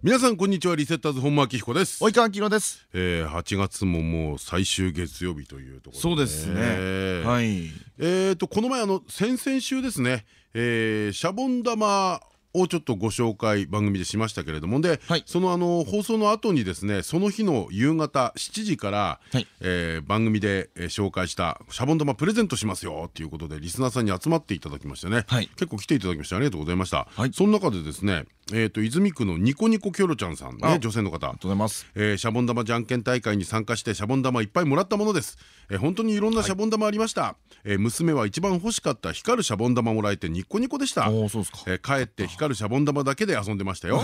皆さんこんにちは。リセッターズ本間明彦です。及川明です。えー、8月ももう最終月曜日というところそうですね。はい。えっとこの前あの先々週ですね、えー、シャボン玉をちょっとご紹介番組でしましたけれども。で、はい、そのあの放送の後にですねその日の夕方7時から、はい、えー、番組で紹介したシャボン玉プレゼントしますよっていうことでリスナーさんに集まっていただきましてね、はい、結構来ていただきましてありがとうございました、その中でですねえーと泉区のニコニコキョロちゃんさんね女性の方。ありがとうございます、えー、シャボン玉じゃんけん大会に参加してシャボン玉いっぱいもらったものです、えー、本当にいろんなシャボン玉ありました、はい、えー、娘は一番欲しかった光るシャボン玉もらえてニッコニコでした。えー、帰って光るシャボン玉だけで遊んでましたよ。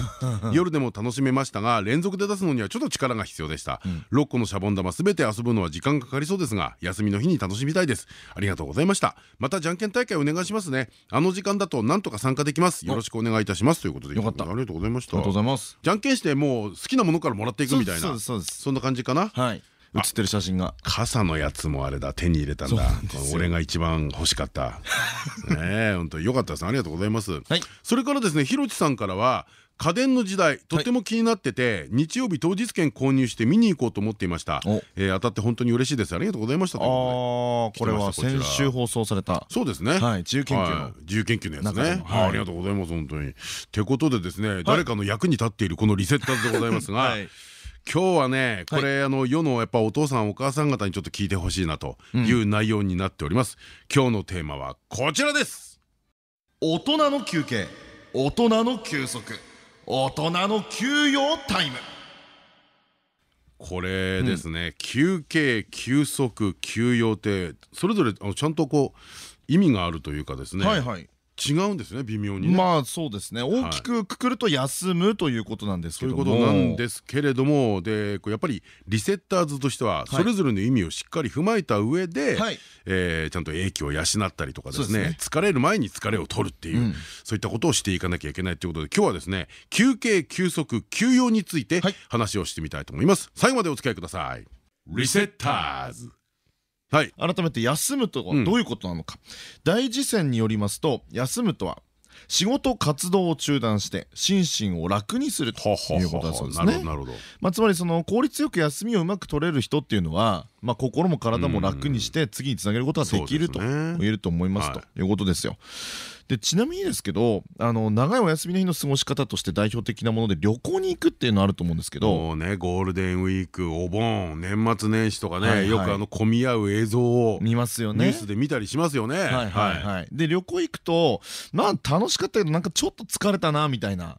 夜でも楽しめましたが連続で出すのにはちょっと力が必要でした、うん、6個のシャボン玉すべて遊ぶのは時間かかりそうですが休みの日に楽しみたいです。ありがとうございました。またじゃんけん大会お願いしますね。あの時間だとなんとか参加できます。よろしくお願いいたしますということで。よかった。ありがとうございました。ありがとうございます。じゃんけんしてもう好きなものからもらっていくみたいな。そんな感じかな？はい写ってる写真が。傘のやつもあれだ手に入れたんだ。俺が一番欲しかった。ねえ本当よかったです。ありがとうございます。それからですねひろちさんからは家電の時代とても気になってて、はい、日曜日当日券購入して見に行こうと思っていました、えー、当たって本当に嬉しいです。ありがとうございましたああこれは先週放送された。そうですね。はい自由研究の。自由研究のやつね。ありがとうございます本当に。ってことでですね誰かの役に立っているこのリセッターズでございますが今日はねこれあの世のやっぱお父さんお母さん方にちょっと聞いてほしいなという内容になっております。今日のテーマはこちらです。大人の休憩。大人の休息。大人の休養タイム。これですね、うん、休憩休息休養ってそれぞれちゃんとこう意味があるというかですね、はいはい、違うんですね微妙にまあそうですね。大きくくくると休むということなんですけども。ということなんですけれどもでやっぱりリセッターズとしてはそれぞれの意味をしっかり踏まえた上でえちゃんと英気を養ったりとかですね疲れる前に疲れを取るっていうそういったことをしていかなきゃいけないということで今日はですね休憩休息休養について話をしてみたいと思います。最後までお付き合いください。リセッターズ。はい、改めて休むとはどういうことなのか、うん、大辞典によりますと休むとは仕事活動を中断して心身を楽にするということだそうですね。まあつまりその効率よく休みをうまく取れる人っていうのは、まあ心も体も楽にして次につなげることができると言えると思いますということですよ。でちなみにですけどあの長いお休みの日の過ごし方として代表的なもので旅行に行くっていうのあると思うんですけど。もうねゴールデンウィークお盆年末年始とかねよくあの混み合う映像を見ますよね。ニュースで見たりしますよね。はいはいはい。で旅行行くとまあ楽しかったけどなんかちょっと疲れたなみたいな。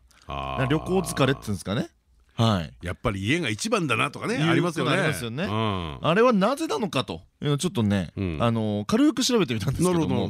旅行疲れっていうんですかね。はい、やっぱり家が一番だなとかねありますよね。あれはなぜなのかとちょっとね、あの軽く調べてみたんですけども。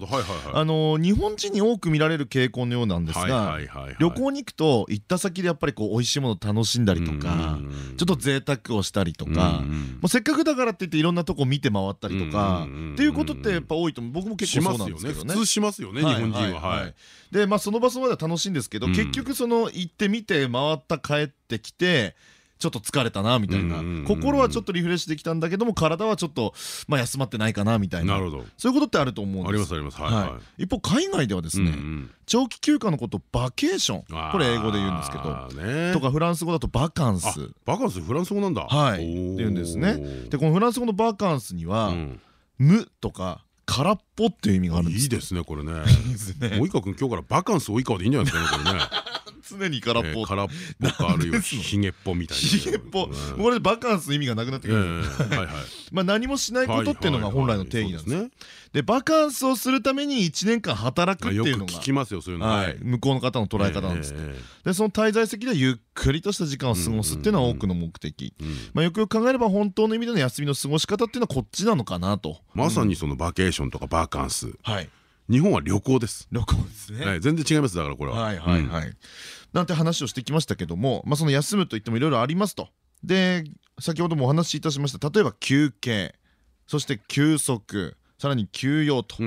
あの日本人に多く見られる傾向のようなんですが旅行に行くと行った先でやっぱりこう美味しいもの楽しんだりとかちょっと贅沢をしたりとかせっかくだからって言っていろんなとこ見て回ったりとかっていうことってやっぱ多いと僕も結構そうなんですけどね。普通しますよね日本人は。でまあその場その場では楽しいんですけど結局その行ってみて回った帰ってきてちょっと疲れたなみたいな。心はちょっとリフレッシュできたんだけども体はちょっとまあ休まってないかなみたいな。そういうことってあると思うんです。ありますあります。はい一方海外ではですね長期休暇のことバケーション。これ英語で言うんですけど。とかフランス語だとバカンス。バカンスフランス語なんだ。はい。って言うんですね。でこのフランス語のバカンスには無とか空っぽっていう意味があるんです。いいですねこれね。及川君今日からバカンス及川でいいんじゃないですかねこれね常に空っぽ。空っぽかあるいはひげっぽみたいな。ひげっぽ。これバカンスの意味がなくなってくる。まあ何もしないことっていうのが本来の定義なんです。ねでバカンスをするために1年間働くっていうのが聞きますよそういうの。向こうの方の捉え方なんですでその滞在先でゆっくりとした時間を過ごすっていうのは多くの目的。まあよくよく考えれば本当の意味での休みの過ごし方っていうのはこっちなのかなと。まさにそのバケーションとかバカンス。はい日本は旅行です。旅行ですね。全然違いますだからこれは。はいはいはい。なんて話をしてきましたけどもまあその休むといってもいろいろありますと。で先ほどもお話しいたしました。例えば休憩そして休息さらに休養と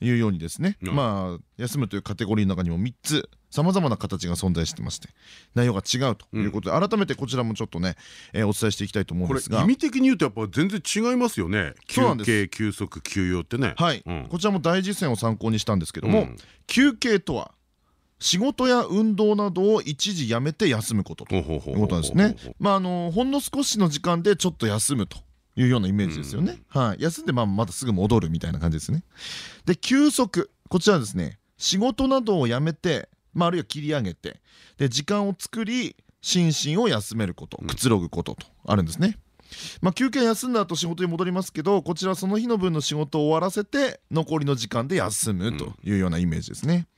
いうようにですね、うん、まあ休むというカテゴリーの中にも3つさまざまな形が存在してまして内容が違うということで、うん、改めてこちらもちょっとね、えー、お伝えしていきたいと思うんですが。意味的に言うとやっぱ全然違いますよね。休憩休息休養ってね。はい、うん、こちらも大実践を参考にしたんですけども、休憩とは仕事や運動などを一時やめて休むことということなんですね。まああのほんの少しの時間でちょっと休むというようなイメージですよね。はい、休んでまあまたすぐ戻るみたいな感じですね。で休息こちらですね仕事などをやめて、まあ、あるいは切り上げてで時間を作り心身を休めることくつろぐこととあるんですね。まあ、休憩休んだ後仕事に戻りますけどこちらその日の分の仕事を終わらせて残りの時間で休むというようなイメージですね。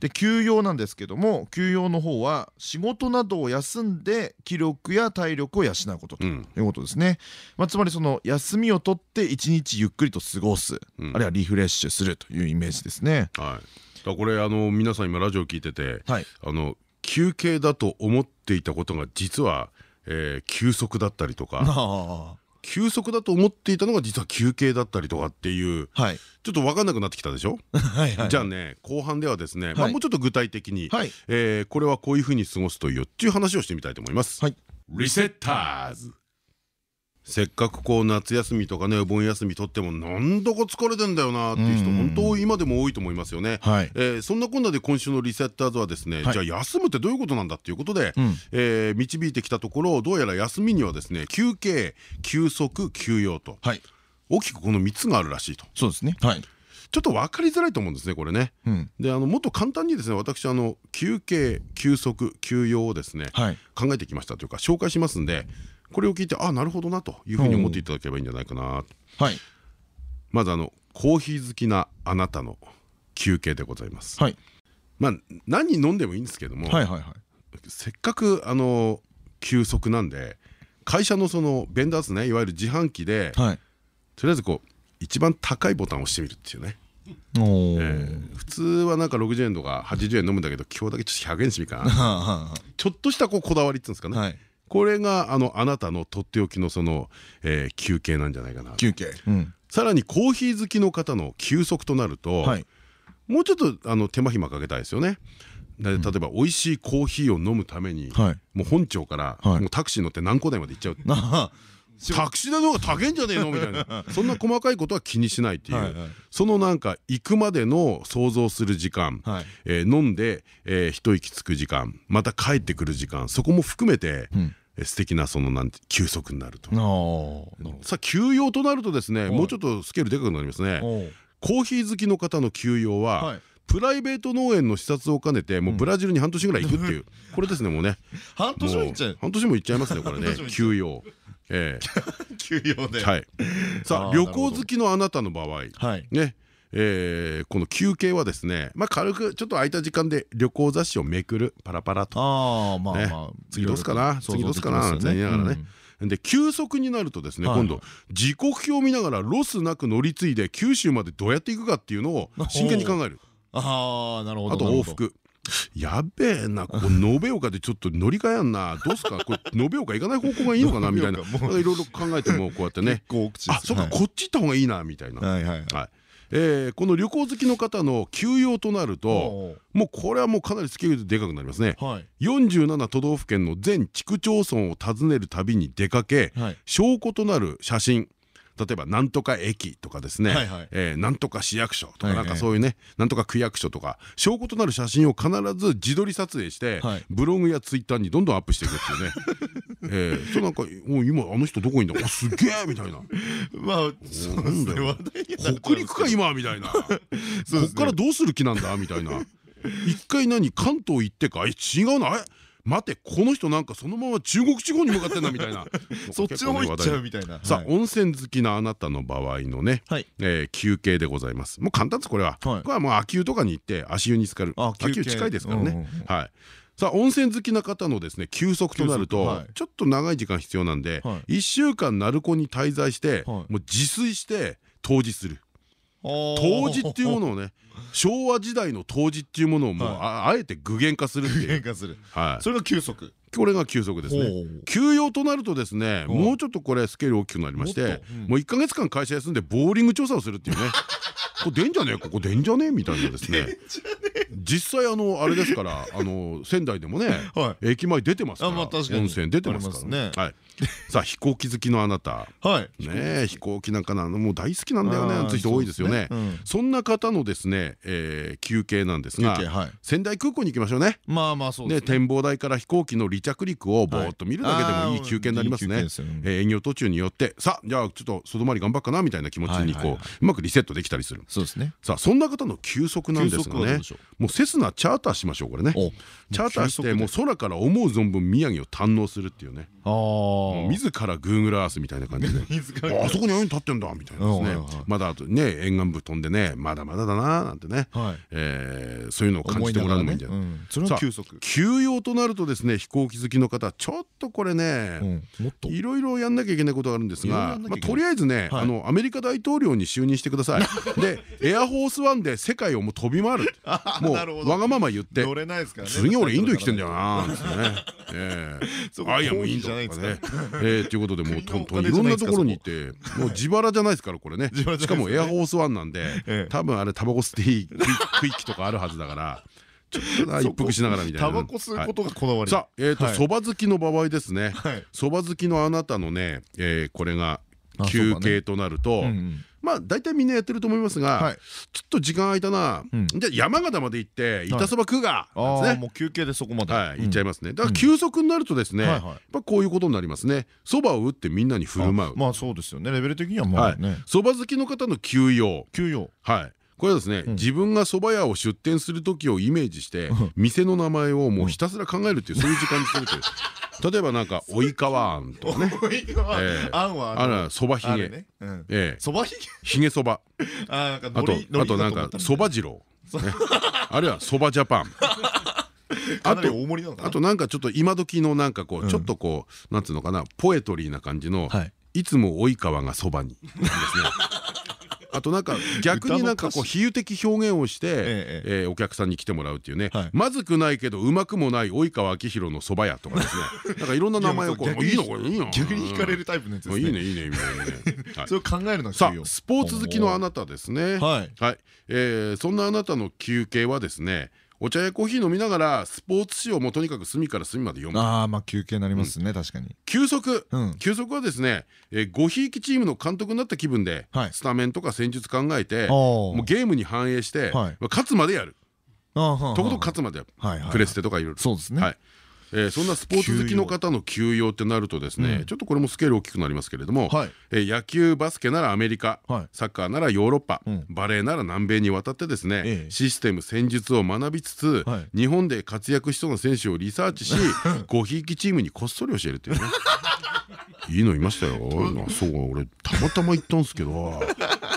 で休養なんですけども休養の方は仕事などを休んで気力や体力を養うことということですね、まあ、つまりその休みを取って一日ゆっくりと過ごす、うん、あるいはリフレッシュするというイメージですね。はい、だこれあの皆さん今ラジオ聞いてて、はい、あの休憩だと思っていたことが実は、えー、休息だったりとか休息だと思っていたのが実は休憩だったりとかっていう、はい、ちょっと分かんなくなってきたでしょ？じゃあね後半ではですね、はい、まあもうちょっと具体的に、はい、えー、これはこういうふうに過ごすといいよっていう話をしてみたいと思います。はい、リセッターズせっかくこう夏休みとかねお盆休み取ってもなんだか疲れてんだよなっていう人本当今でも多いと思いますよね。はい、えー、そんなこんなで今週のリセッターズはですね、はい、じゃあ休むってどういうことなんだっていうことで、うん、えー、導いてきたところどうやら休みにはですね休憩休息休養と、はい、大きくこの3つがあるらしいと。そうですね、はい。ちょっと分かりづらいと思うんですねこれね。うん、であのもっと簡単にですね私あの休憩休息休養をですね、はい、考えてきましたというか紹介しますんでこれを聞いてあなるほどなというふうに思っていただければいいんじゃないかな。はい。まずあのコーヒー好きなあなたの休憩でございます。はい。まあ何飲んでもいいんですけどもせっかくあの休息なんで会社のそのベンダースねいわゆる自販機で、はい、とりあえずこう一番高いボタンを押してみるっていうね。えー、普通はなんか60円とか80円飲むんだけど今日だけちょっと100円しみかな。ちょっとしたこうこだわりっていうんですかね、はい、これがあのあなたのとっておきのその、えー、休憩なんじゃないかな。休憩、うん、さらにコーヒー好きの方の休息となると、はい、もうちょっとあの手間暇かけたいですよね。例えば美味しいコーヒーを飲むために、はい、もう本庁から、もうタクシー乗って何個台まで行っちゃう タクシー代の方が高いんじゃねえの？みたいな。そんな細かいことは気にしないっていう。そのなんか行くまでの想像する時間、はい、えー、飲んで、えー、一息つく時間。また帰ってくる時間。そこも含めて、うん。素敵なそのなんて休息になると。さあ休養となるとですねもうちょっとスケールでかくなりますね。コーヒー好きの方の休養はプライベート農園の視察を兼ねてもうブラジルに半年ぐらい行くっていう。これですねもうね。半年も行っちゃう。半年も行っちゃいますねこれね。休養。ええ。休養で。はい。さあ旅行好きのあなたの場合ねえー、この休憩はですね、まあ、軽くちょっと空いた時間で旅行雑誌をめくるパラパラと。あまあまあ次どうすかな？次どうすかな？って言いながらね、で休息になるとですね今度時刻表を見ながらロスなく乗り継いで九州までどうやって行くかっていうのを真剣に考えるあなるほどあと往復。やべえなここ 延岡でちょっと乗り換えやんな。どうすか？これ延岡行かない方向がいいのかな？みたいな。いろいろ考えてもこうやってね。あそっかこっち行った方がいいなみたいな。はいえー、この旅行好きの方の休養となるともうこれはもうかなりスケールでかくなりますね、はい、47都道府県の全市区町村を訪ねるたびに出かけ、はい、証拠となる写真例えばなんとか駅とかですね。なんとか市役所とかなんかそういうねなんとか区役所とか証拠となる写真を必ず自撮り撮影してブログやツイッターにどんどんアップしていくっていうね。えー、そうなんかもう今あの人どこにいんだすげえみたいな。まあなんだよ。北陸か今？みたいな。こっからどうする気なんだ？みたいな。一回何？関東行ってか？え違うなえ待ってこの人なんかそのまま中国地方に向かってんだみたいな。そっちの方行っちゃうみたいな。さあ温泉好きなあなたの場合のね休憩でございます。もう簡単ですこれは。これはもう秋湯とかに行って足湯に浸かる。秋湯近いですからね。はい。さあ温泉好きな方のですね休息となるとちょっと長い時間必要なんで1週間鳴子に滞在してもう自炊して湯治する湯治っていうものをね昭和時代の湯治っていうものをもうあえて具現化するっていう。それが休息。これが休息ですね。休養となるとですねもうちょっとこれスケール大きくなりましてもう1か月間会社休んでボーリング調査をするっていうねこれ出んじゃねえ？ここ出んじゃねえ？みたいなですね。実際あのあれですからあの仙台でもね駅前出てますから温泉出てますからね。さあ飛行機好きのあなた。ね飛行機なんかなもう大好きなんだよね。なんて人多いですよね。そん。な方のですね休憩なんですが仙台空港に行きましょうね。まあまあそうです展望台から飛行機の離着陸をぼーっと見るだけでもいい休憩になりますね。営業途中によって。さあじゃあちょっと外回り頑張っかなみたいな気持ちにこううまくリセットできたりするそうですね。さあそんな方の休息なんですがね。もうセスナチャーターしましょうこれね。チャーターしてもう空から思う存分宮城を堪能するっていうね。自らグーグルアースみたいな感じで。あそこにあに立ってんだみたいなですねまだあとね沿岸部飛んでねまだまだだななんてね。そういうのを感じてもらうのもいいんじゃない？休息。休養となるとですね飛行機好きの方ちょっとこれねいろいろやんなきゃいけないことがあるんですがとりあえずねあのアメリカ大統領に就任してください。でエアホースワンで世界をもう飛び回る。もうわがまま言って。次俺インド行きてんだよな。ーですねアイアムインドとかね。えということでもうとんとんいろんなところに行ってもう自腹じゃないですからこれ ね。しかもエアホースワンなんで多分あれタバコ吸っていい区域とかあるはずだから ちょっと一服しながらみたいな。タバコ吸うことがこだわり。さあ、えっと、そば好きの場合ですね。そば好きのあなたのね、これが休憩となると。まあ大体みんなやってると思いますが、ちょっと時間空いたな、じゃあ山形まで行って板そば食うがもう休憩でそこまで。行っちゃいますね。だから休息になるとですねやっぱこういうことになりますね。そばを打ってみんなに振る舞う。まあそうですよね。レベル的にはまあね。そば好きの方の休養。休養。はいこれはですね、自分が蕎麦屋を出店する時をイメージして店の名前をもうひたすら考えるっていうそういう時間にするという。例えばなんか及川あんとかね。あん。はあらそばひげ。そばひげ？ひげそば あとあとなんかそば次郎。あるいはそばジャパン。あとあとなんかちょっと今時のなんかこうちょっとこうなんつうのかなポエトリーな感じのい。つも及川がそばにですねあとなんか 逆になんかこう比喩的表現をしてお客さんに来てもらうっていうね。まずくないけどうまくもない及川明宏のそば屋とかですね。なんかいろんな名前をこういいのこれいいの？逆に惹かれるタイプのやつですね。いいねいいねみたいなね。それを考えるのさあスポーツ好きのあなたですね。はい。そんなあなたの休憩はですねお茶やコーヒー飲みながらスポーツ紙をもとにかく隅から隅まで読む。ああまあ休憩になりますね確かに。休息。休息はですねごひいきチームの監督になった気分でスタメンとか戦術考えてもうゲームに反映して勝つまでやる。とことん勝つまでやる。プレステとかいろいろ。そうですねえー、そんなスポーツ好きの方の休養ってなるとですね、ちょっとこれもスケール大きくなりますけれども、はい、えー、野球バスケならアメリカ、はい、サッカーならヨーロッパ、うん、バレーなら南米に渡ってですね、ええ、システム戦術を学びつつ、はい、日本で活躍しそうな選手をリサーチしごひいきチームにこっそり教えるっていうね。いいのいましたよ。そう俺たまたま行ったんですけど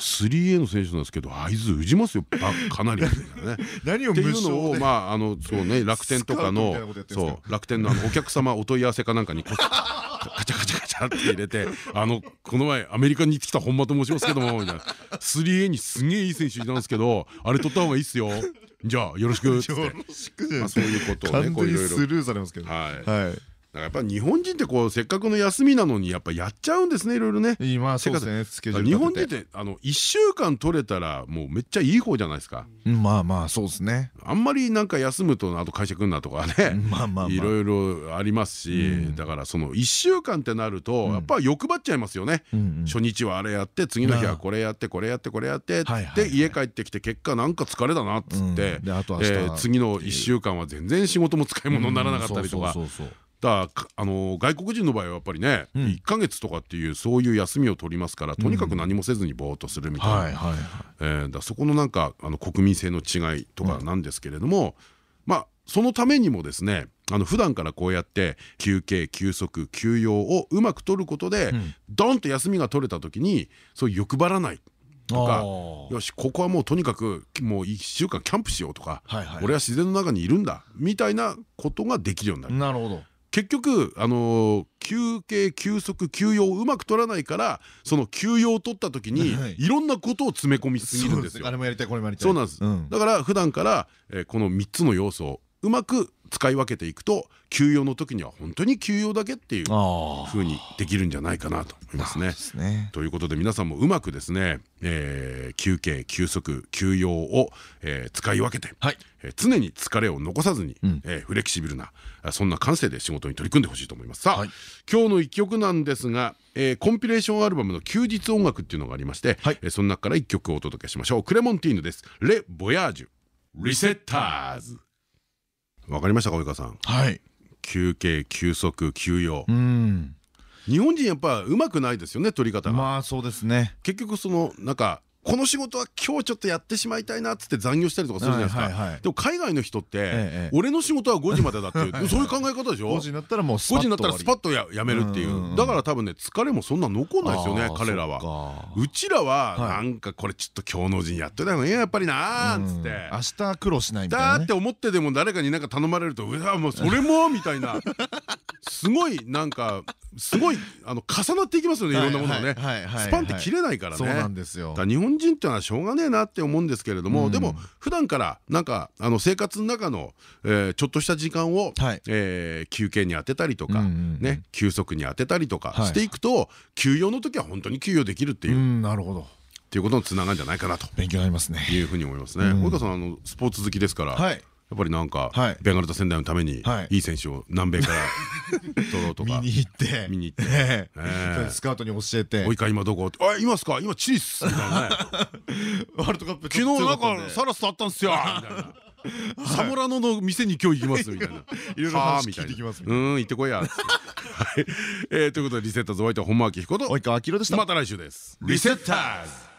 3A の選手なんですけど会津打ちますよ。かなり。何をっていうのをまああのそうね楽天とかのそう楽天のお客様お問い合わせかなんかにカチャカチャカチャって入れて「あのこの前アメリカに行ってきた本間と申しますけども」みたいな。3A にすげえいい選手いたんですけどあれ取った方がいいっすよ。じゃあよろしくっつって。そういうことをねこういろいろ。スルーされますけど。はいやっぱ日本人ってこうせっかくの休みなのにやっぱやっちゃうんですねいろいろね。今そうですね日本人ってあの1週間取れたらもうめっちゃいい方じゃないですか。まあまあそうですね。あんまりなんか休むとあと会社来んなとかねいろいろありますしだからその1週間ってなるとやっぱ欲張っちゃいますよね。初日はあれやって次の日はこれやってこれやってこれやってで家帰ってきて結果なんか疲れだなっつって次の1週間は全然仕事も使い物にならなかったりとか。だあの外国人の場合はやっぱりね、うん、1か月とかっていうそういう休みを取りますからとにかく何もせずにぼーっとするみたいな。だそこのなんかあの国民性の違いとかなんですけれども、うん、まあそのためにもですねあの普段からこうやって休憩休息休養をうまく取ることで、うん、ドンと休みが取れた時にそう欲張らないとかよしここはもうとにかくもう1週間キャンプしようとか俺は自然の中にいるんだみたいなことができるようになる。なるほど結局あの休憩休息休養をうまく取らないからその休養を取った時にいろんなことを詰め込みすぎるんですよ。あれもやりたいこれもやりたい。そうなんです。だから普段からこの3つの要素うまく使い分けていくと休養の時には本当に休養だけっていう風にできるんじゃないかなと思いますね。すねということで皆さんもうまくですね、えー、休憩休息休養を、えー、使い分けて、はい、えー、常に疲れを残さずに、うん、えー、フレキシビルなそんな感性で仕事に取り組んでほしいと思います。さあ、はい、今日の一曲なんですが、えー、コンピレーションアルバムの休日音楽っていうのがありまして、はい、えー、その中から一曲お届けしましょう。クレモンティーヌです。レ・ボヤージュリセッターズわかりましたか及川さん？はい。休憩休息休養。日本人やっぱうまくないですよね取り方が。まあそうですね。結局そのなんかこの仕事は今日ちょっとやってしまいたいなっつって残業したりとかするじゃないですか。でも海外の人って俺の仕事は5時までだっていうそういう考え方でしょ？5時になったらもう5時になったらスパッとやめるっていう。だから多分ね疲れもそんな残んないですよね彼らは。うちらはなんかこれちょっと今日のうちにやってた方がいいやっぱりなーっつって。明日苦労しないみたいなだって思ってでも誰かになんか頼まれるとうわもうそれもみたいなすごいなんかすごいあの重なっていきますよねいろんなものがね。スパンって切れないからね。そうなんですよ。日本人ってのはしょうがねえなって思うんですけれどもでも普段からなんかあの生活の中のちょっとした時間を休憩に当てたりとかね休息に当てたりとかしていくと休養の時は本当に休養できるっていう。なるほど。っていうことにつながるんじゃないかなと。勉強になりますね。いうふうに思いますね。及川さんあのスポーツ好きですからやっぱりなんかベンガルタ仙台のためにいい選手を南米から 取ろうとか見に行って見に行ってスカウトに教えて「おいか今どこ?」あいますか？今チリっす」みたいなね ワールドカップ昨日なんかサラスとあったんすよみたいな。サモラノの店に今日行きますみたいな。いろいろ話聞いてきます。うん、行ってこいや。はい。えということでリセッターズお相手は本間明彦と及川明でした。また来週です。リセッターズ。